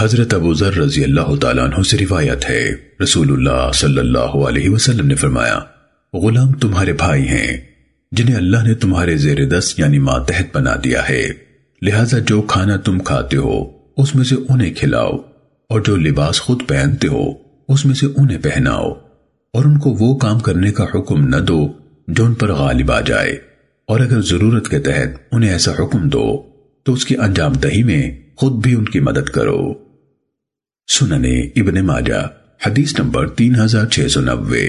حضرت ابو ذر رضی اللہ تعالیٰ عنہ سے روایت ہے۔ رسول اللہ صلی اللہ علیہ وسلم نے فرمایا، غلام تمہارے بھائی ہیں، جنہیں اللہ نے تمہارے زیر دس یعنی ماتحت بنا دیا ہے۔ لہٰذا جو کھانا تم کھاتے ہو، اس میں سے انہیں کھلاؤ، اور جو لباس خود پہنتے ہو، اس میں سے انہیں پہناؤ۔ اور ان کو وہ کام کرنے کا حکم نہ دو جو ان پر غالب آ جائے۔ اور اگر ضرورت کے تحت انہیں ایسا حکم دو، تو اس کی انجام دہی میں خود بھی ان کی مدد کرو۔ سننے ابن ماجہ حدیث نمبر تین ہزار چھ سو نوے۔